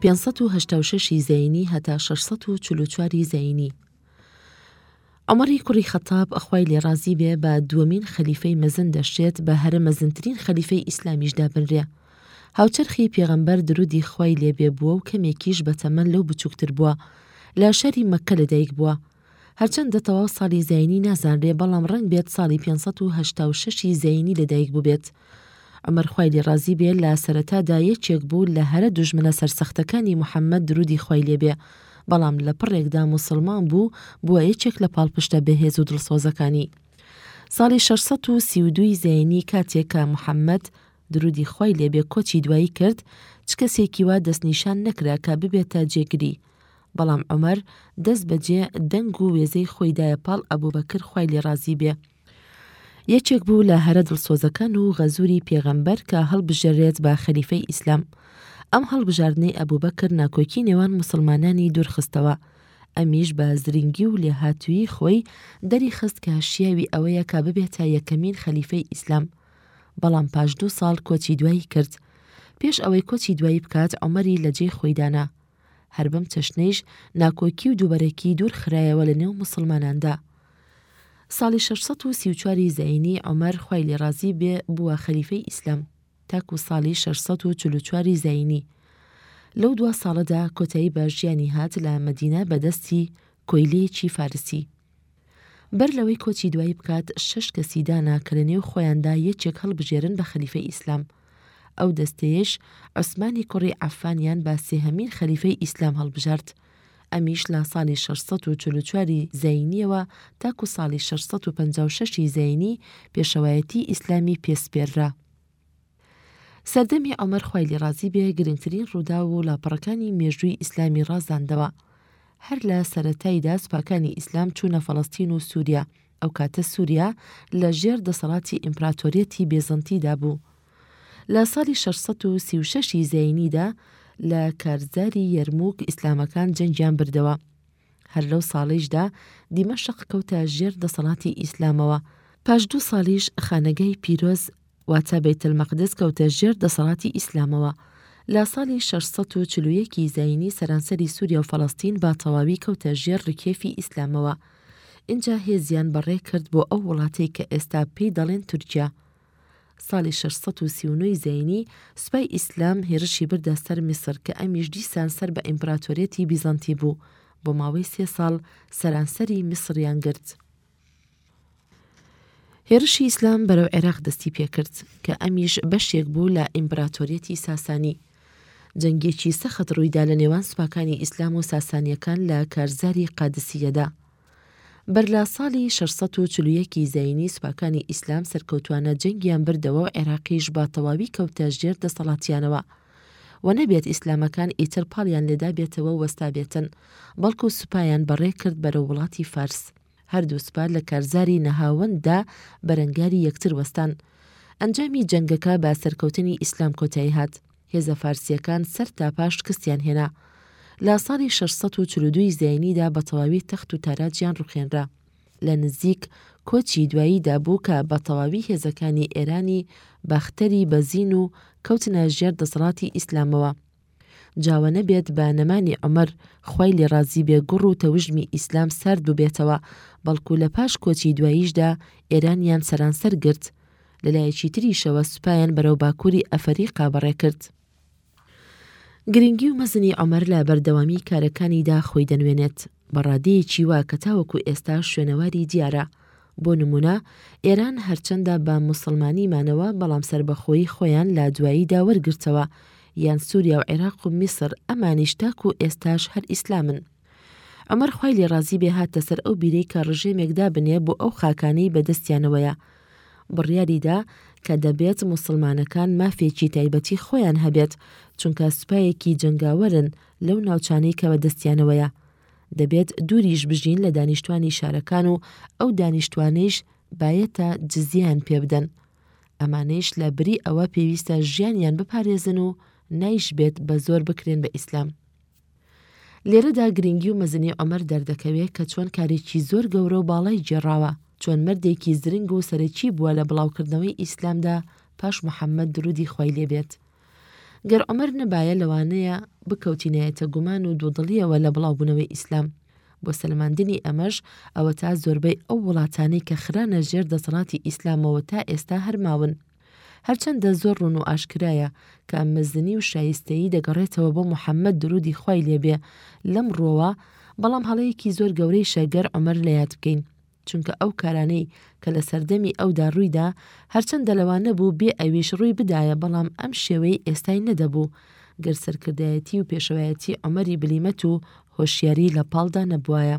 پێنج سەد و هەشتا و شەش ی زەینی هەتا شەش سەد و چل و چوار ی زەینی. عومەری کوڕی خەتاب خوای لێ ڕازی بێ بە دووەمین خەلیفەی مەزن دەشێت بە هەرە مەزنترین خەلیفەی ئیسلامیش دابنرێ. هاوچەرخی پێغەمبەر دروودی خوای لێ بێ بووە و کەمێکیش بە تەمەن لەو بچووکتر بووە. لە شاری مەککە لەدایک بووە. هەرچەندە تەواو ساڵی زایینی نازانرێ بەڵام ڕەنگ بێت ساڵی پێنج سەد و هەشتا و شەش ی زایینی لە دایک بووبێت. عومەر خوای لێ ڕازی بێ لە سەرەتادا یەکێک بوو لە هەرە دوژمنە سەرسەختەکانی محمد دروودی خوای لێ بێ بەڵام لە پڕێکدا موسڵمان بوو بووە یەکێک لە پاڵپشتە بەهێز و دڵسۆزەکانی. ساڵی شەش سەد و سی و دوو ی زایینی کاتێک کە محمد درودی خوای لێبێ کۆچی دوایی کرد چ کەسێکی وا دەستنیشان نەکرا کە ببێتە جێگری بەڵام عومەر دەست بەجێ دەنگ و وێزەی خۆی دایە پاڵ ئەبوبەکر خوای لێ ڕازی بێ یەکێک بوو لە هەرە دڵسۆزەکان و غەزوری پێغەمبەر کە هەڵبژێرێت بە خەلیفەی ئیسلام ئەم هەڵبژاردنەی ئەبوبەکر ناکۆکی نێوان مسلمانانی دوورخستەوە ئەمیش بە زرنگی و لێهاتووی خۆی دەری خست کە شیاوی ئەوەیە کە ببێتە یەکەمین خەلیفەی ئیسلام بەڵام پاش دوو ساڵ کۆچی دوایی کرد. پێش ئەوەی کۆچی دوایی بکات عومەری لە جێی خۆی دانا. هەر بەم چەشنەیش ناکۆکی و دووبەرەکی دوور خرایەوە لە نێو موسڵماناندا. ساڵی شەش سەد و سی و چوار ی زەینی عومەر خوای لێ ڕازی بێ بووە خەلیفەی ئیسلام تاکوو ساڵی شەش سەد و چل و چوار ی زەینی. لەو دوا ساڵەدا کۆتایی بە ژیانی هات لە مەدینە بە دەستی کۆیلەیەکی فارسی. بەر لەوەی کۆچی دوایی بکات شەش کەسی دانا کە لە نێو خۆیاندا یەکێک هەڵبژێرن بە خەلیفەی ئیسلام. ئەو دەستەیەیش عوسمانی کوڕی عەفانیان بە سێهەمین خەلیفەی ئیسلام هەڵبژارد. ئەمیش لە ساڵی شەش سەد و چل و چوار ی زایینییەوە تاکو ساڵی شەش سەد و پەنجا و شەش ی زایینی پێشەوایەتیی ئیسلامی پێ سپێررا. سەردەمی عومەر خوای لێ ڕازی بێ گرنگترین ڕووداو و لاپەڕەکانی مێژووی ئیسلامی ڕازاندەوە هەر لە سەرەتایدا سوپاکانی ئیسلام چوونە فەڵەستین و سووریا ئەو کاتە سووریا لە ژێر دەسەڵاتی ئیمپراتۆریەتی بێزەنتیدا بوو لە ساڵی 636 زینیدا لە کارزاری یەرموک ئیسلامەکان جەنگیان بردەوە هەر لەو ساڵەیشدا دیمەشق کەوتە ژێر دەسەڵاتی ئیسلامەوە. پاش دوو ساڵیش خانەگای پیرۆز واتە بەیتەلمەقدس کەوتە ژێر دەسەڵاتی ئیسلامەوە. لە ساڵی شەش سەد و چل و یەک ی زایینی سەرانسەری سووریا و فەڵەستین بە تەواوی کەوتە ژێر ڕکێفی ئیسلامەوە. ئینجا هێزیان بەڕێ کرد بۆ ئەو وڵاتەی کە ئێستا پێی دەڵێن تورکیا. ساڵی شەش سەد و سی و نۆ ی زایینی سوپای ئیسلام هێرشی بردە سەر میسر کە ئەمیش دیسان سەر بە ئیمپراتۆریەتی بیزەنتی بوو، بۆ ماوەی سێ ساڵ سەرانسەری میسریان گرت. هێرشی ئیسلام بەرەو عێراق دەستی پێکرد کە ئەمیش بەشێک بوو لە ئیمپراتۆریەتی ساسانی. جەنگێکی سەخت ڕوویدا لە نێوان سوپاکانی ئیسلام و ساسانیەکان لە کارزاری قادسیەدا. بەر لە ساڵی شەش سەد و چل و یەک ی زایینی سوپاکانی ئیسلام سەرکەوتوانە جەنگیان بردەوە و عێراقیش بە تەواوی کەوتە ژێر دەسەڵاتیانەوە و نەبێت ئیسلامەکان ئیتر پاڵیان لێدابێتەوە و وەستابێتن بەڵکو سوپایان بەڕێ کرد بەرەو وڵاتی فارس هەردوو سوپا لە کارزاری نەهاوەنددا بەرەنگاری یەکتر وەستان ئەنجامی جەنگەکە بە سەرکەوتنی ئیسلام کۆتایی هات. هێزە فارسییەکان سەر تاپا شکستیان هێنا. لە ساڵی شەش سەد و چل و دوو ی زایینیدا بە تەواوی تەخت و تاراجیان ڕوخێنرا. لە نزیک کۆچی دواییدا بوو کە بە تەواوی هێزەکانی ئێرانی باختەری بەزین و کەوتنە ژێر دەسەڵاتی ئیسلامەوە. جا وە نەبێت بە نەمانی عومەر، خوای لێ ڕازی بێ گوڕ و تەوژمی ئیسلام سارد بووبێتەوە، بەڵکوو لە پاش کۆچی دواییشدا ئێرانیان سەرانسەر گرت. لەلایەکی تریشەوە سوپایان بەرەو باکووری ئەفەریقا بەڕێکرد. گرنگی و مەزنی عومەر لە بەردەوامی کارەکانیدا خۆی دەنوێنێت بە ڕادەیەکی وا کە تاوەکو ئێستا شوێنەواری دیارە، بۆ نموونە ئێران هەرچەندە بە موسڵمانی مانەوە بەڵام سەربەخۆیی خۆیان لە دواییدا وەرگرتەوە، یان سووریا و عێراق و میسر ئەمانیش تاکو ئێستاش هەر ئیسلامن. عومەر خوای لێ ڕازی بێ هاتە سەر ئەو بیرەی کە ڕژێمێک دابنێ بۆ ئەو خاکانەی بە دەستیانەوەیە. بڕیاری دا کە دەبێت موسڵمانەکان مافێکی تایبەتی خۆیان هەبێت، چونکە سوپایەکی جەنگاوەرن لەو ناوچانەی کە بە دەستیانەوەیە. دەبێت دووریش بژین لە دانیشتوانی شارەکان و ئەو دانیشتوانەیش بایەتە جزیەیان پێ بدەن. ئەمانەیش لە بری ئەوە پێویستە ژیانیان بپارێزن و نایشبێت بە زۆر بکرێن بە ئیسلام. لێرەدا گرینگی و مەزنی عومەر دەردەکەوێ کە چۆن کارێکی زۆر گەورە و باڵای گێڕاوە، چۆن مەردێکی زرنگ و سەرەکی بووە لە بڵاوکردنەوەی ئیسلامدا پاش محەممەد دروودی خوای لێ بێت. گەر عومەر نەبایە لەوانەیە بکەوتینایەتە گومان و دوودڵییەوە لە بڵاوبوونەوەی ئیسلام. بۆ سەلماندنی ئەمەش ئەوەتا زۆربەی ئەو وڵاتانەی کە خرانە ژێر دەسەڵاتی ئیسلامەوە تا ئێستا هەر ماون. هەرچەندە زۆر ڕوون و ئاشکرایە کە مەزنی و شایستەیی دەگەڕێتەوە بۆ محەمەد درودی خوای لێ بێ لەم ڕووەوە، بەڵام هەڵەیەکی زۆر گەورەیشە گەر عومەر لە یاد بکەین، چونکە ئەو کارانەی کە لە سەردەمی ئەودا ڕووی دا هەرچەندە لەوا نەبوو بێ ئەویش ڕووی بدایە بەڵام ئەم شێوەی ئێستای نەدەبوو گەر سەرکردایەتی و پێشەوایەتی عومەری بلیمەت و هۆشیاری لە پاڵدا نەبوایە.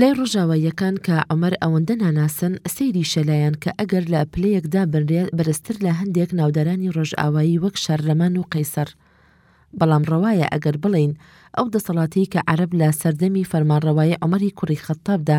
لای ڕۆژاواییەکان کە عومەر ئەوەندە ناناسن سەیری شەلایان کە ئەگەر لە پلەیەک دابنرێ بەرزتر لە هەندێک ناودارانی ڕۆژئاوایی وەک شارلەمان و قەیسەر بەڵام ڕەوایە ئەگەر بڵێین ئەو دەسەڵاتەی کە عەرەب لە سەردەمی فەرمانڕەوایی عومەری کوڕی خەتابدا